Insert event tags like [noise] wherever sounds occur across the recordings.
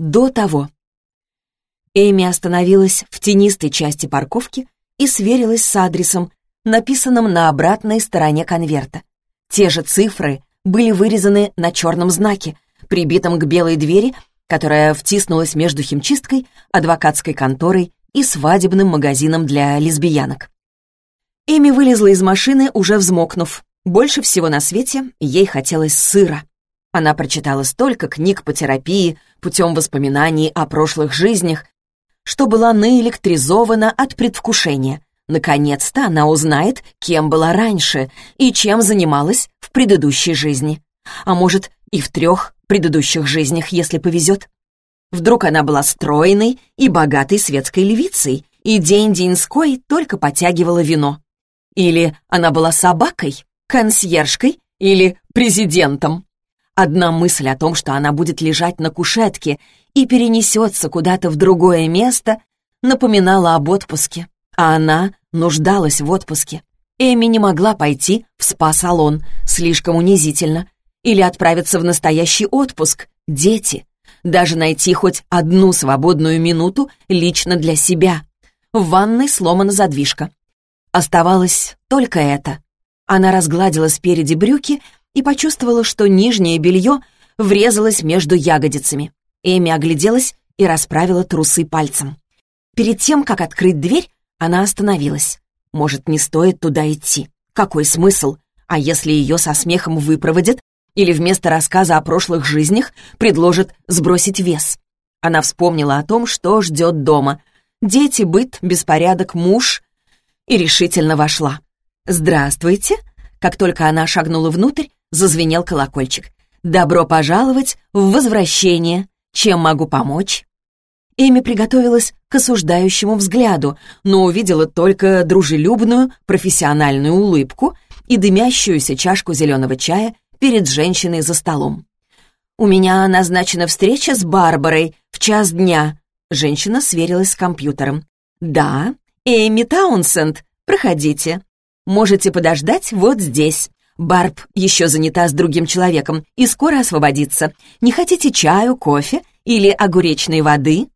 до того. Эми остановилась в тенистой части парковки и сверилась с адресом, написанным на обратной стороне конверта. Те же цифры были вырезаны на черном знаке, прибитом к белой двери, которая втиснулась между химчисткой, адвокатской конторой и свадебным магазином для лесбиянок. Эми вылезла из машины, уже взмокнув. Больше всего на свете ей хотелось сыра. Она прочитала столько книг по терапии путем воспоминаний о прошлых жизнях, что была наэлектризована от предвкушения. Наконец-то она узнает, кем была раньше и чем занималась в предыдущей жизни. А может, и в трех предыдущих жизнях, если повезет. Вдруг она была стройной и богатой светской львицей, и день-деньской только потягивала вино. Или она была собакой, консьержкой или президентом. Одна мысль о том, что она будет лежать на кушетке и перенесется куда-то в другое место, напоминала об отпуске. А она нуждалась в отпуске. Эми не могла пойти в спа-салон, слишком унизительно, или отправиться в настоящий отпуск, дети, даже найти хоть одну свободную минуту лично для себя. В ванной сломана задвижка. Оставалось только это. Она разгладила спереди брюки и почувствовала, что нижнее белье врезалось между ягодицами. Эми огляделась и расправила трусы пальцем. Перед тем, как открыть дверь, она остановилась. Может, не стоит туда идти? Какой смысл? А если ее со смехом выпроводят или вместо рассказа о прошлых жизнях предложат сбросить вес? Она вспомнила о том, что ждет дома. Дети, быт, беспорядок, муж. И решительно вошла. «Здравствуйте!» Как только она шагнула внутрь, зазвенел колокольчик. «Добро пожаловать в возвращение! Чем могу помочь?» Эми приготовилась к осуждающему взгляду, но увидела только дружелюбную, профессиональную улыбку и дымящуюся чашку зеленого чая перед женщиной за столом. «У меня назначена встреча с Барбарой в час дня», Женщина сверилась с компьютером. «Да, Эми Таунсенд, проходите. Можете подождать вот здесь. Барб еще занята с другим человеком и скоро освободится. Не хотите чаю, кофе или огуречной воды?»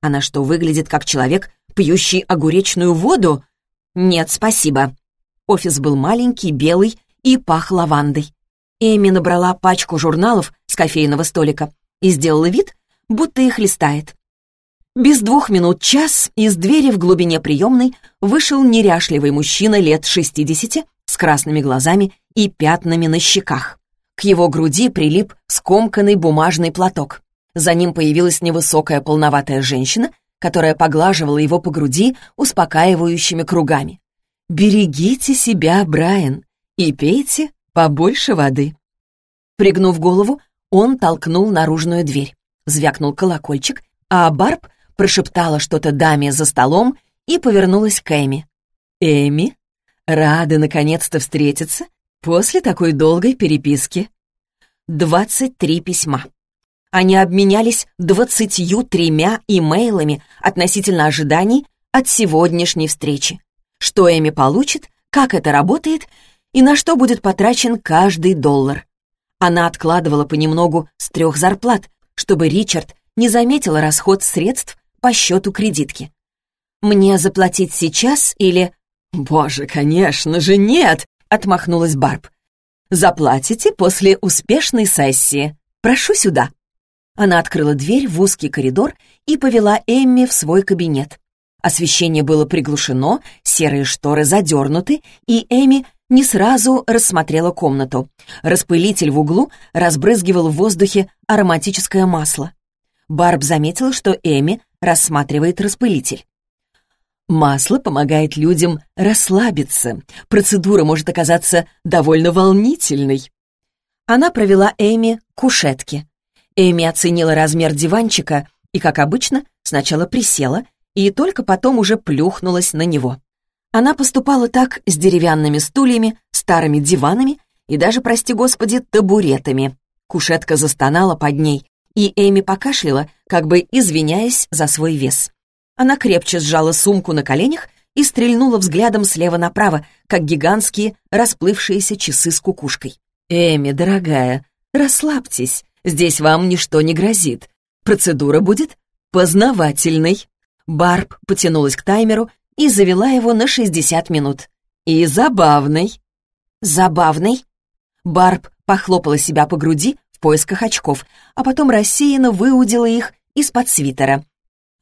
Она что, выглядит как человек, пьющий огуречную воду? Нет, спасибо. Офис был маленький, белый и пах лавандой. Эми набрала пачку журналов с кофейного столика и сделала вид, будто их листает. Без двух минут час из двери в глубине приемной вышел неряшливый мужчина лет шестидесяти с красными глазами и пятнами на щеках. К его груди прилип скомканный бумажный платок. За ним появилась невысокая полноватая женщина, которая поглаживала его по груди успокаивающими кругами. «Берегите себя, Брайан, и пейте побольше воды». Пригнув голову, он толкнул наружную дверь. Звякнул колокольчик, а Барб прошептала что-то даме за столом и повернулась к Эми. «Эми, рада наконец-то встретиться после такой долгой переписки». Двадцать три письма. Они обменялись двадцатью тремя имейлами относительно ожиданий от сегодняшней встречи. Что Эми получит, как это работает и на что будет потрачен каждый доллар. Она откладывала понемногу с трех зарплат, чтобы Ричард не заметил расход средств по счету кредитки. «Мне заплатить сейчас или...» «Боже, конечно же, нет!» — отмахнулась Барб. «Заплатите после успешной сессии. Прошу сюда». Она открыла дверь в узкий коридор и повела Эмми в свой кабинет. Освещение было приглушено, серые шторы задернуты, и Эми не сразу рассмотрела комнату. Распылитель в углу разбрызгивал в воздухе ароматическое масло. Барб заметила, что Эми рассматривает распылитель. Масло помогает людям расслабиться. Процедура может оказаться довольно волнительной. Она провела Эми к кушетке. Эми оценила размер диванчика и, как обычно, сначала присела и только потом уже плюхнулась на него. Она поступала так с деревянными стульями, старыми диванами и даже, прости господи, табуретами. Кушетка застонала под ней, и Эми покашляла, как бы извиняясь за свой вес. Она крепче сжала сумку на коленях и стрельнула взглядом слева направо, как гигантские расплывшиеся часы с кукушкой. «Эми, дорогая, расслабьтесь, Здесь вам ничто не грозит. Процедура будет познавательной». Барб потянулась к таймеру и завела его на 60 минут. «И забавной». «Забавной?» Барб похлопала себя по груди в поисках очков, а потом рассеянно выудила их из-под свитера.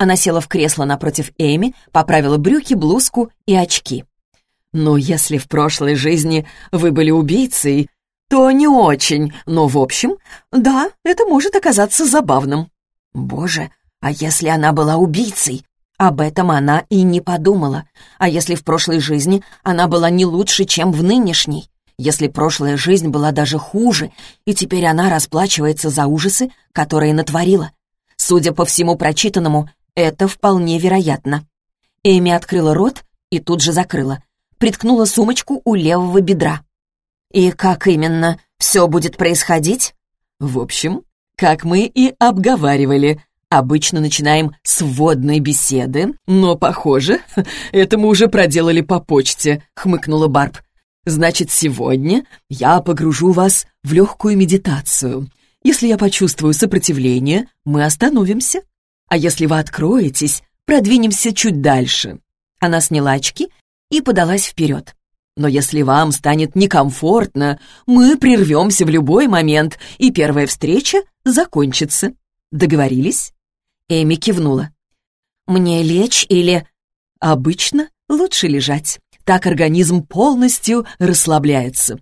Она села в кресло напротив Эми, поправила брюки, блузку и очки. «Ну, если в прошлой жизни вы были убийцей, то не очень, но, в общем, да, это может оказаться забавным». «Боже, а если она была убийцей?» Об этом она и не подумала. А если в прошлой жизни она была не лучше, чем в нынешней? Если прошлая жизнь была даже хуже, и теперь она расплачивается за ужасы, которые натворила? Судя по всему прочитанному, это вполне вероятно. Эми открыла рот и тут же закрыла. Приткнула сумочку у левого бедра. «И как именно все будет происходить?» «В общем, как мы и обговаривали. Обычно начинаем с вводной беседы, но, похоже, [laughs] это мы уже проделали по почте», — хмыкнула Барб. «Значит, сегодня я погружу вас в легкую медитацию. Если я почувствую сопротивление, мы остановимся. А если вы откроетесь, продвинемся чуть дальше». Она сняла очки и подалась вперед. «Но если вам станет некомфортно, мы прервемся в любой момент, и первая встреча закончится. Договорились?» Эми кивнула. «Мне лечь или...» «Обычно лучше лежать. Так организм полностью расслабляется».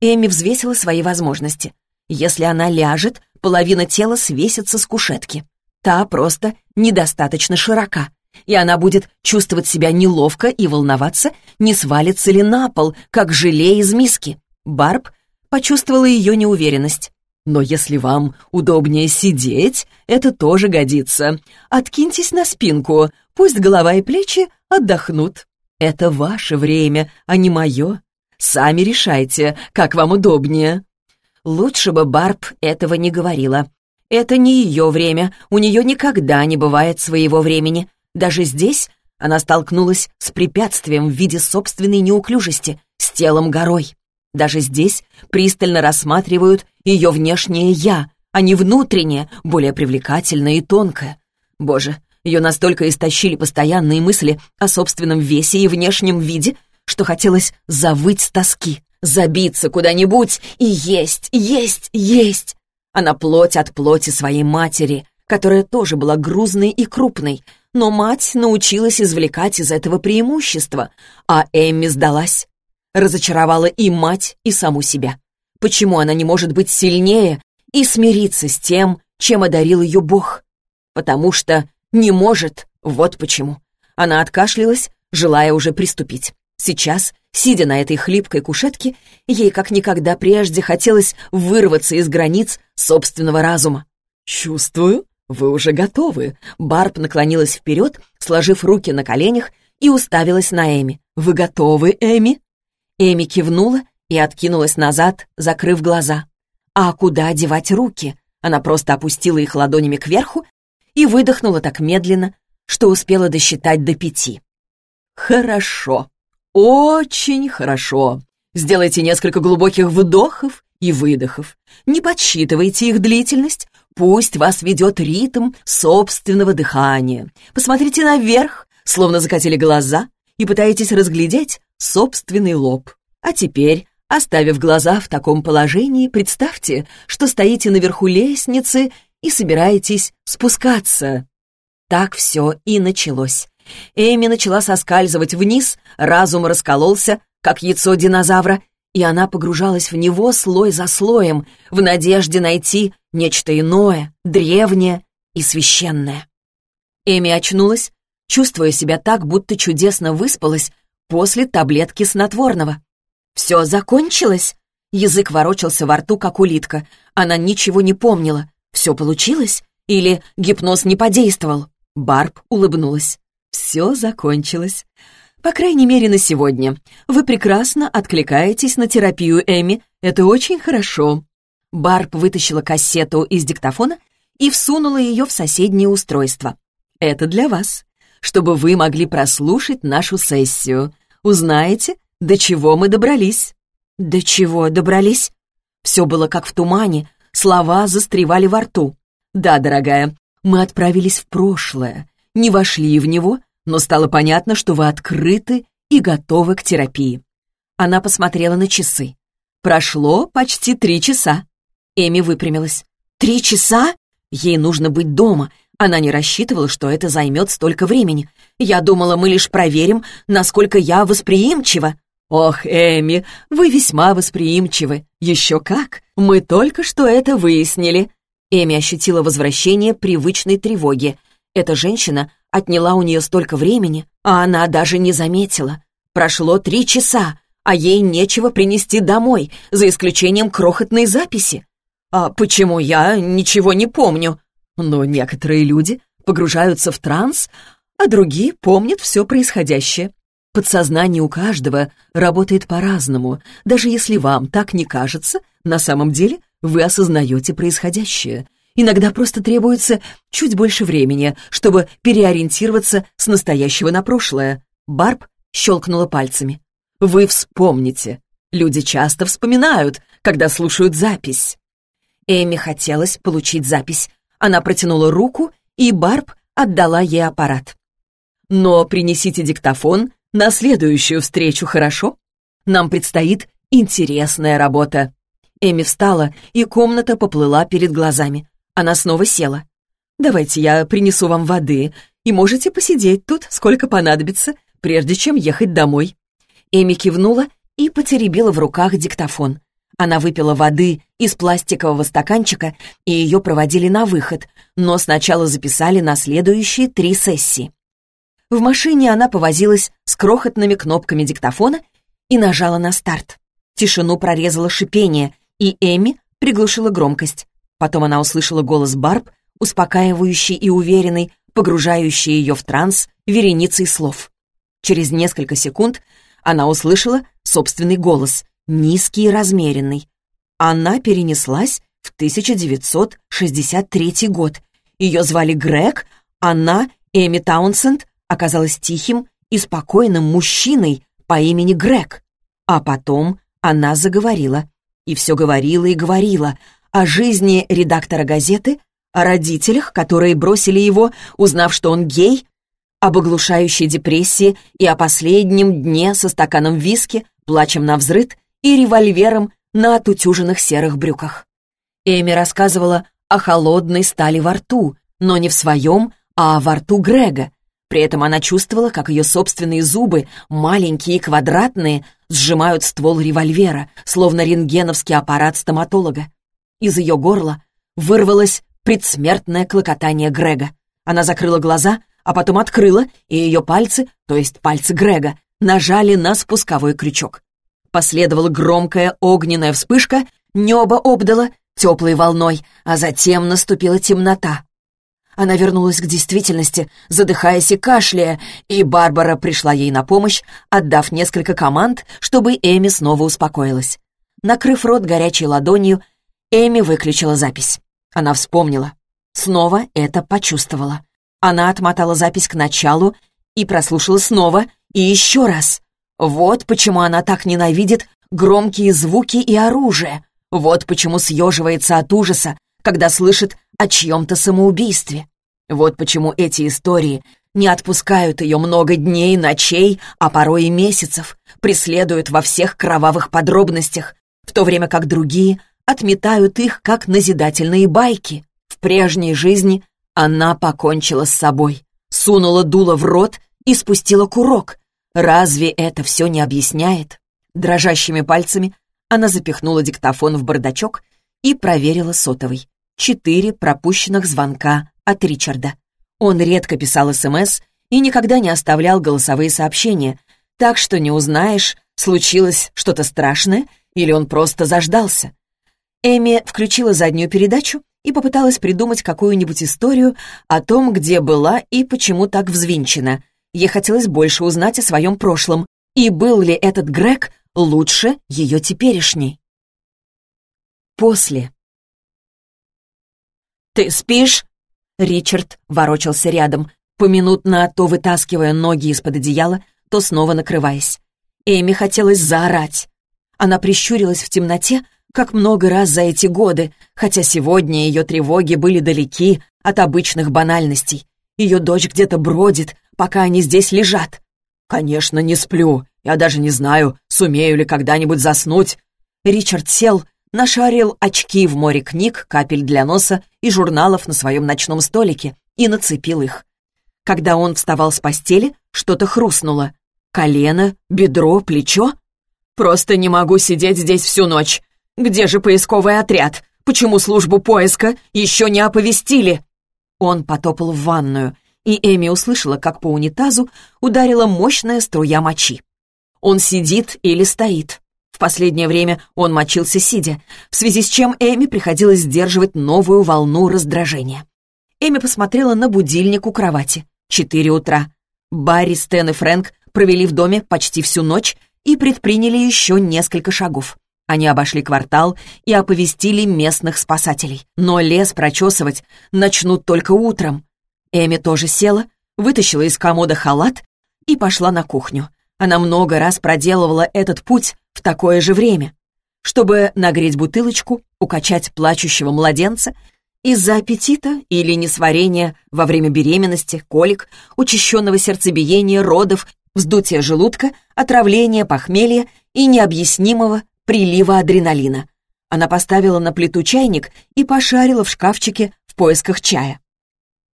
Эми взвесила свои возможности. Если она ляжет, половина тела свесится с кушетки. Та просто недостаточно широка, и она будет чувствовать себя неловко и волноваться, не свалится ли на пол, как желе из миски. Барб почувствовала ее неуверенность. «Но если вам удобнее сидеть, это тоже годится. Откиньтесь на спинку, пусть голова и плечи отдохнут. Это ваше время, а не мое. Сами решайте, как вам удобнее». Лучше бы Барб этого не говорила. Это не ее время, у нее никогда не бывает своего времени. Даже здесь она столкнулась с препятствием в виде собственной неуклюжести, с телом горой. Даже здесь пристально рассматривают ее внешнее «я», а не внутреннее, более привлекательное и тонкое. Боже, ее настолько истощили постоянные мысли о собственном весе и внешнем виде, что хотелось завыть с тоски, забиться куда-нибудь и есть, есть, есть. Она плоть от плоти своей матери, которая тоже была грузной и крупной, но мать научилась извлекать из этого преимущества, а Эмми сдалась. Разочаровала и мать, и саму себя. Почему она не может быть сильнее и смириться с тем, чем одарил ее Бог? Потому что не может, вот почему. Она откашлялась, желая уже приступить. Сейчас, сидя на этой хлипкой кушетке, ей как никогда прежде хотелось вырваться из границ собственного разума. «Чувствую, вы уже готовы». Барб наклонилась вперед, сложив руки на коленях, и уставилась на Эми. «Вы готовы, Эми?» Эми кивнула и откинулась назад, закрыв глаза. А куда девать руки? Она просто опустила их ладонями кверху и выдохнула так медленно, что успела досчитать до пяти. «Хорошо», очень хорошо. Сделайте несколько глубоких вдохов и выдохов. Не подсчитывайте их длительность. Пусть вас ведет ритм собственного дыхания. Посмотрите наверх, словно закатили глаза, и пытаетесь разглядеть собственный лоб. А теперь, оставив глаза в таком положении, представьте, что стоите наверху лестницы и собираетесь спускаться. Так все и началось. Эми начала соскальзывать вниз, разум раскололся, как яйцо динозавра, и она погружалась в него слой за слоем, в надежде найти нечто иное, древнее и священное. Эми очнулась, чувствуя себя так, будто чудесно выспалась после таблетки снотворного. «Все закончилось?» Язык ворочался во рту, как улитка. Она ничего не помнила. «Все получилось? Или гипноз не подействовал?» Барб улыбнулась. Все закончилось. По крайней мере, на сегодня. Вы прекрасно откликаетесь на терапию Эми. Это очень хорошо. Барб вытащила кассету из диктофона и всунула ее в соседнее устройство. Это для вас, чтобы вы могли прослушать нашу сессию. Узнаете, до чего мы добрались. До чего добрались? Все было как в тумане, слова застревали во рту. Да, дорогая, Мы отправились в прошлое, не вошли в него, но стало понятно, что вы открыты и готовы к терапии. Она посмотрела на часы. Прошло почти три часа. Эми выпрямилась. «Три часа? Ей нужно быть дома. Она не рассчитывала, что это займет столько времени. Я думала, мы лишь проверим, насколько я восприимчива». «Ох, Эми, вы весьма восприимчивы. Еще как. Мы только что это выяснили». Эми ощутила возвращение привычной тревоги. Эта женщина отняла у нее столько времени, а она даже не заметила. Прошло три часа, а ей нечего принести домой, за исключением крохотной записи. А почему я ничего не помню? Но некоторые люди погружаются в транс, а другие помнят все происходящее. Подсознание у каждого работает по-разному. Даже если вам так не кажется, на самом деле вы осознаете происходящее. Иногда просто требуется чуть больше времени, чтобы переориентироваться с настоящего на прошлое. Барб щелкнула пальцами. Вы вспомните. Люди часто вспоминают, когда слушают запись. Эми хотелось получить запись. Она протянула руку, и Барб отдала ей аппарат. Но принесите диктофон на следующую встречу, хорошо? Нам предстоит интересная работа». Эми встала, и комната поплыла перед глазами. Она снова села. «Давайте я принесу вам воды, и можете посидеть тут, сколько понадобится, прежде чем ехать домой». Эми кивнула и потеребила в руках диктофон. Она выпила воды из пластикового стаканчика, и ее проводили на выход, но сначала записали на следующие три сессии. В машине она повозилась с крохотными кнопками диктофона и нажала на старт. Тишину прорезало шипение, и Эми приглушила громкость. Потом она услышала голос Барб, успокаивающий и уверенный, погружающий ее в транс вереницей слов. Через несколько секунд она услышала собственный голос, низкий и размеренный. Она перенеслась в 1963 год. Ее звали Грег, она, Эми Таунсенд, оказалась тихим и спокойным мужчиной по имени Грег. А потом она заговорила. И все говорила и говорила о жизни редактора газеты, о родителях, которые бросили его, узнав, что он гей, об оглушающей депрессии и о последнем дне со стаканом виски, плачем на взрыд и револьвером на отутюженных серых брюках. Эми рассказывала о холодной стали во рту, но не в своем, а во рту Грега, при этом она чувствовала, как ее собственные зубы, маленькие и квадратные, сжимают ствол револьвера, словно рентгеновский аппарат стоматолога. Из ее горла вырвалось предсмертное клокотание Грега. Она закрыла глаза, а потом открыла, и ее пальцы, то есть пальцы Грега, нажали на спусковой крючок. Последовала громкая огненная вспышка, небо обдало теплой волной, а затем наступила темнота. Она вернулась к действительности, задыхаясь и кашляя, и Барбара пришла ей на помощь, отдав несколько команд, чтобы Эми снова успокоилась. Накрыв рот горячей ладонью, Эми выключила запись. Она вспомнила. Снова это почувствовала. Она отмотала запись к началу и прослушала снова и еще раз. Вот почему она так ненавидит громкие звуки и оружие. Вот почему съеживается от ужаса, когда слышит о чьем-то самоубийстве. Вот почему эти истории не отпускают ее много дней, ночей, а порой и месяцев, преследуют во всех кровавых подробностях, в то время как другие отметают их как назидательные байки. В прежней жизни она покончила с собой, сунула дуло в рот и спустила курок. Разве это все не объясняет? Дрожащими пальцами она запихнула диктофон в бардачок и проверила сотовый четыре пропущенных звонка от Ричарда. Он редко писал СМС и никогда не оставлял голосовые сообщения, так что не узнаешь, случилось что-то страшное или он просто заждался. Эми включила заднюю передачу и попыталась придумать какую-нибудь историю о том, где была и почему так взвинчена. Ей хотелось больше узнать о своем прошлом, и был ли этот Грег лучше ее теперешней. После. «Ты спишь?» Ричард ворочался рядом, поминутно то вытаскивая ноги из-под одеяла, то снова накрываясь. Эми хотелось заорать. Она прищурилась в темноте, как много раз за эти годы, хотя сегодня ее тревоги были далеки от обычных банальностей. Ее дочь где-то бродит, пока они здесь лежат. «Конечно, не сплю. Я даже не знаю, сумею ли когда-нибудь заснуть». Ричард сел, нашарил очки в море книг, капель для носа и журналов на своем ночном столике и нацепил их. Когда он вставал с постели, что-то хрустнуло. Колено, бедро, плечо? «Просто не могу сидеть здесь всю ночь. Где же поисковый отряд? Почему службу поиска еще не оповестили?» Он потопал в ванную, и Эми услышала, как по унитазу ударила мощная струя мочи. Он сидит или стоит. В последнее время он мочился сидя, в связи с чем Эми приходилось сдерживать новую волну раздражения. Эми посмотрела на будильник у кровати. Четыре утра. Барри, Стэн и Фрэнк провели в доме почти всю ночь и предприняли еще несколько шагов. Они обошли квартал и оповестили местных спасателей. Но лес прочесывать начнут только утром. Эми тоже села, вытащила из комода халат и пошла на кухню. Она много раз проделывала этот путь в такое же время, чтобы нагреть бутылочку, укачать плачущего младенца из-за аппетита или несварения во время беременности, колик, учащенного сердцебиения, родов, вздутия желудка, отравления, похмелья и необъяснимого прилива адреналина. Она поставила на плиту чайник и пошарила в шкафчике в поисках чая.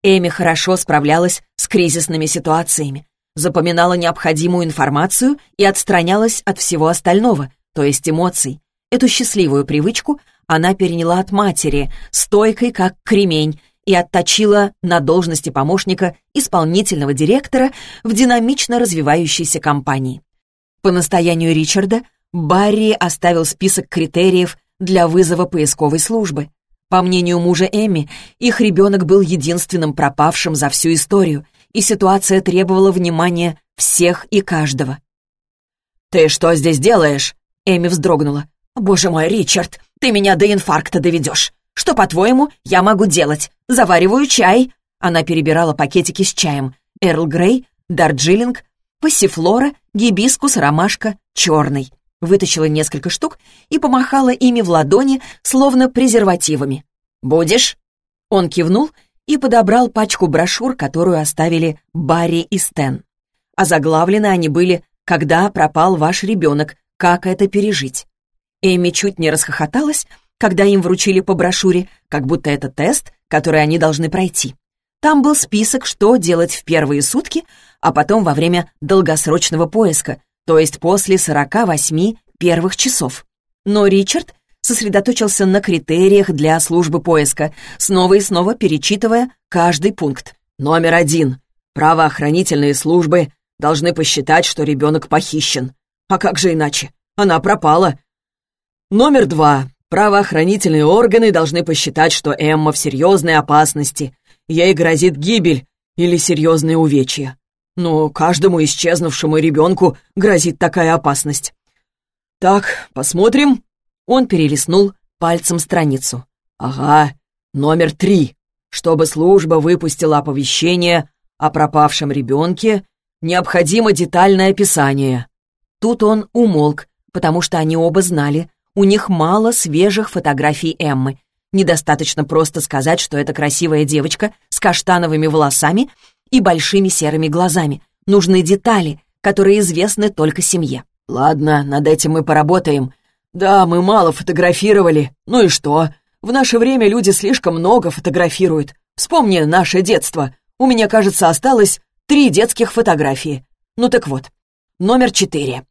Эми хорошо справлялась с кризисными ситуациями запоминала необходимую информацию и отстранялась от всего остального, то есть эмоций. Эту счастливую привычку она переняла от матери, стойкой как кремень, и отточила на должности помощника исполнительного директора в динамично развивающейся компании. По настоянию Ричарда Барри оставил список критериев для вызова поисковой службы. По мнению мужа Эмми, их ребенок был единственным пропавшим за всю историю, и ситуация требовала внимания всех и каждого. «Ты что здесь делаешь?» Эми вздрогнула. «Боже мой, Ричард, ты меня до инфаркта доведешь. Что, по-твоему, я могу делать? Завариваю чай». Она перебирала пакетики с чаем. Эрл Грей, Дарджилинг, Пассифлора, Гибискус, Ромашка, Черный. Вытащила несколько штук и помахала ими в ладони, словно презервативами. «Будешь?» Он кивнул и подобрал пачку брошюр, которую оставили Барри и Стэн. Заглавлены они были «Когда пропал ваш ребенок? Как это пережить?». Эми чуть не расхохоталась, когда им вручили по брошюре, как будто это тест, который они должны пройти. Там был список, что делать в первые сутки, а потом во время долгосрочного поиска, то есть после 48 первых часов. Но Ричард сосредоточился на критериях для службы поиска, снова и снова перечитывая каждый пункт. Номер один. Правоохранительные службы должны посчитать, что ребенок похищен. А как же иначе? Она пропала. Номер два. Правоохранительные органы должны посчитать, что Эмма в серьезной опасности. Ей грозит гибель или серьезные увечья. Но каждому исчезнувшему ребенку грозит такая опасность. Так, посмотрим. Он перелистнул пальцем страницу. «Ага, номер три. Чтобы служба выпустила оповещение о пропавшем ребенке, необходимо детальное описание». Тут он умолк, потому что они оба знали, у них мало свежих фотографий Эммы. Недостаточно просто сказать, что это красивая девочка с каштановыми волосами и большими серыми глазами. Нужны детали, которые известны только семье. «Ладно, над этим мы поработаем. «Да, мы мало фотографировали. Ну и что? В наше время люди слишком много фотографируют. Вспомни наше детство. У меня, кажется, осталось три детских фотографии. Ну так вот, номер четыре.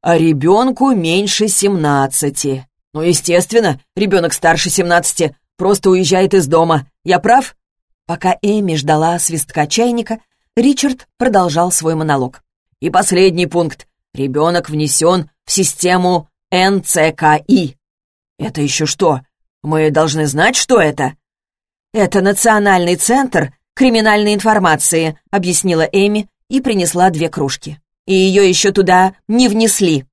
А ребенку меньше семнадцати. Ну, естественно, ребенок старше семнадцати просто уезжает из дома. Я прав?» Пока Эми ждала свистка чайника, Ричард продолжал свой монолог. «И последний пункт. Ребенок внесен в систему НЦКИ. Это еще что? Мы должны знать, что это? Это Национальный центр криминальной информации, объяснила Эми и принесла две кружки. И ее еще туда не внесли.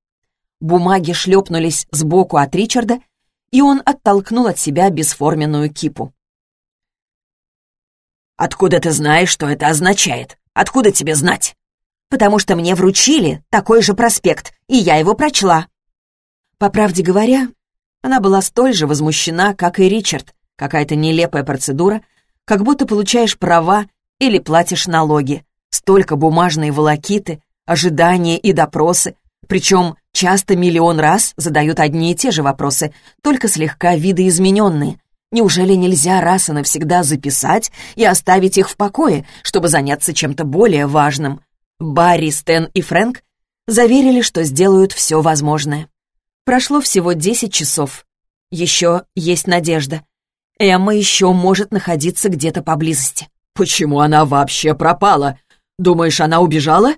Бумаги шлепнулись сбоку от Ричарда, и он оттолкнул от себя бесформенную кипу. «Откуда ты знаешь, что это означает? Откуда тебе знать?» «Потому что мне вручили такой же проспект, и я его прочла», по правде говоря, она была столь же возмущена, как и Ричард. Какая-то нелепая процедура, как будто получаешь права или платишь налоги. Столько бумажной волокиты, ожидания и допросы, причем часто миллион раз задают одни и те же вопросы, только слегка видоизмененные. Неужели нельзя раз и навсегда записать и оставить их в покое, чтобы заняться чем-то более важным? Барри, Стэн и Фрэнк заверили, что сделают все возможное. Прошло всего 10 часов. Еще есть надежда. Эмма еще может находиться где-то поблизости. «Почему она вообще пропала? Думаешь, она убежала?»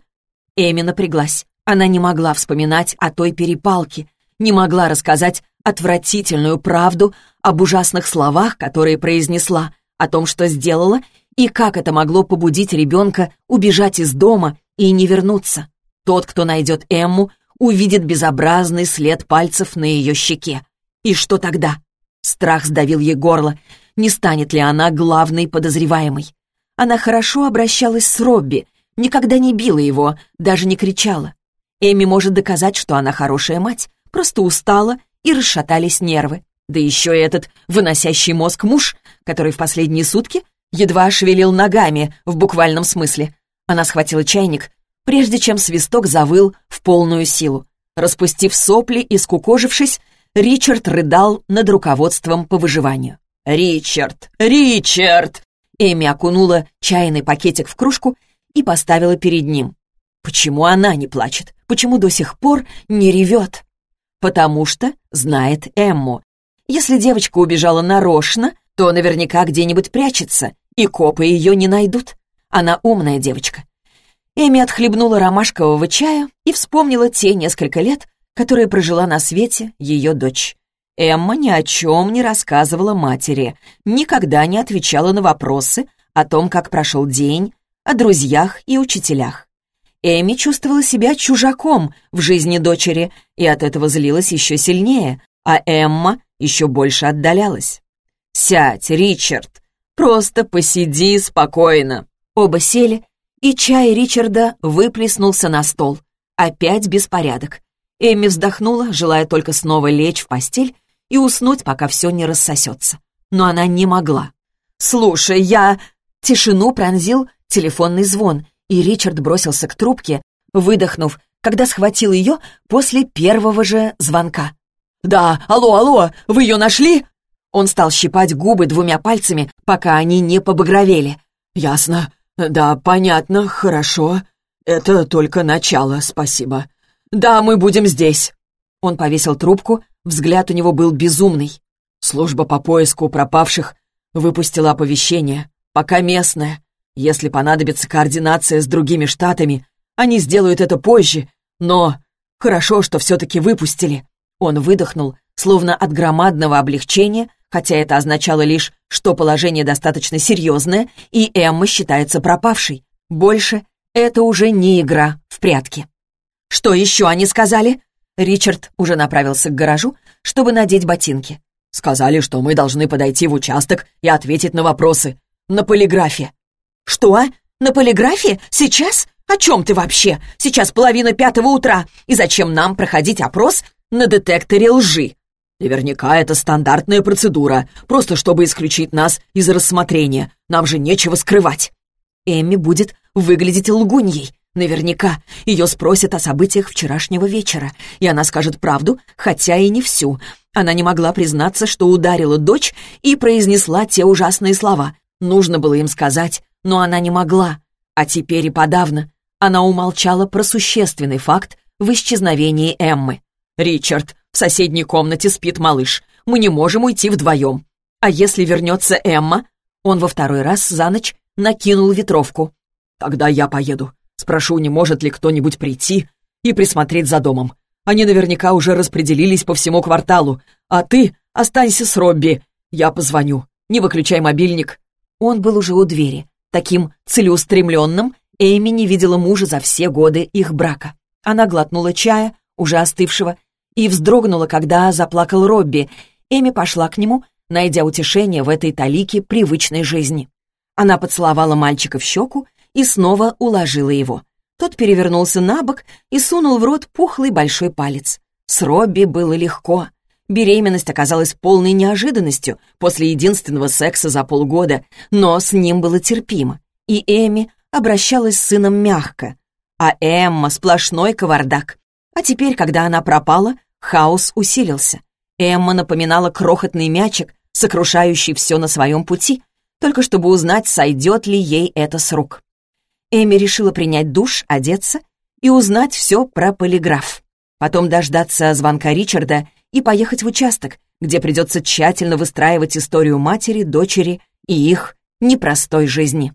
Эми напряглась. Она не могла вспоминать о той перепалке, не могла рассказать отвратительную правду об ужасных словах, которые произнесла, о том, что сделала, и как это могло побудить ребенка убежать из дома и не вернуться. Тот, кто найдет Эмму, увидит безобразный след пальцев на ее щеке. И что тогда? Страх сдавил ей горло. Не станет ли она главной подозреваемой? Она хорошо обращалась с Робби, никогда не била его, даже не кричала. Эми может доказать, что она хорошая мать, просто устала и расшатались нервы. Да еще и этот выносящий мозг муж, который в последние сутки едва шевелил ногами в буквальном смысле. Она схватила чайник, прежде чем свисток завыл в полную силу. Распустив сопли и скукожившись, Ричард рыдал над руководством по выживанию. «Ричард! Ричард!» Эми окунула чайный пакетик в кружку и поставила перед ним. Почему она не плачет? Почему до сих пор не ревет? Потому что знает Эмму. Если девочка убежала нарочно, то наверняка где-нибудь прячется, и копы ее не найдут. Она умная девочка. Эми отхлебнула ромашкового чая и вспомнила те несколько лет, которые прожила на свете ее дочь. Эмма ни о чем не рассказывала матери, никогда не отвечала на вопросы о том, как прошел день, о друзьях и учителях. Эми чувствовала себя чужаком в жизни дочери и от этого злилась еще сильнее, а Эмма еще больше отдалялась. «Сядь, Ричард, просто посиди спокойно». Оба сели, и чай Ричарда выплеснулся на стол. Опять беспорядок. Эми вздохнула, желая только снова лечь в постель и уснуть, пока все не рассосется. Но она не могла. «Слушай, я...» Тишину пронзил телефонный звон, и Ричард бросился к трубке, выдохнув, когда схватил ее после первого же звонка. «Да, алло, алло, вы ее нашли?» Он стал щипать губы двумя пальцами, пока они не побагровели. «Ясно. Да, понятно, хорошо. Это только начало, спасибо. Да, мы будем здесь». Он повесил трубку, Взгляд у него был безумный. Служба по поиску пропавших выпустила оповещение, пока местное. Если понадобится координация с другими штатами, они сделают это позже, но хорошо, что все-таки выпустили. Он выдохнул, словно от громадного облегчения, хотя это означало лишь, что положение достаточно серьезное, и Эмма считается пропавшей. Больше это уже не игра в прятки. «Что еще они сказали?» Ричард уже направился к гаражу, чтобы надеть ботинки. «Сказали, что мы должны подойти в участок и ответить на вопросы. На полиграфе». «Что? На полиграфе? Сейчас? О чем ты вообще? Сейчас половина пятого утра. И зачем нам проходить опрос на детекторе лжи?» «Наверняка это стандартная процедура, просто чтобы исключить нас из рассмотрения. Нам же нечего скрывать». Эмми будет выглядеть лгуньей, Наверняка ее спросят о событиях вчерашнего вечера, и она скажет правду, хотя и не всю. Она не могла признаться, что ударила дочь и произнесла те ужасные слова. Нужно было им сказать, но она не могла. А теперь и подавно. Она умолчала про существенный факт в исчезновении Эммы. «Ричард, в соседней комнате спит малыш. Мы не можем уйти вдвоем. А если вернется Эмма?» Он во второй раз за ночь накинул ветровку. «Тогда я поеду. Спрошу, не может ли кто-нибудь прийти и присмотреть за домом. Они наверняка уже распределились по всему кварталу. А ты останься с Робби. Я позвоню. Не выключай мобильник». Он был уже у двери. Таким целеустремленным Эйми не видела мужа за все годы их брака. Она глотнула чая, уже остывшего, и вздрогнула, когда заплакал Робби. Эми пошла к нему, найдя утешение в этой талике привычной жизни. Она поцеловала мальчика в щеку и снова уложила его. Тот перевернулся на бок и сунул в рот пухлый большой палец. С Робби было легко. Беременность оказалась полной неожиданностью после единственного секса за полгода, но с ним было терпимо. И Эми обращалась с сыном мягко. А Эмма сплошной кавардак. А теперь, когда она пропала, хаос усилился. Эмма напоминала крохотный мячик, сокрушающий все на своем пути, только чтобы узнать, сойдет ли ей это с рук. Эми решила принять душ, одеться и узнать все про полиграф. Потом дождаться звонка Ричарда и поехать в участок, где придется тщательно выстраивать историю матери, дочери и их непростой жизни.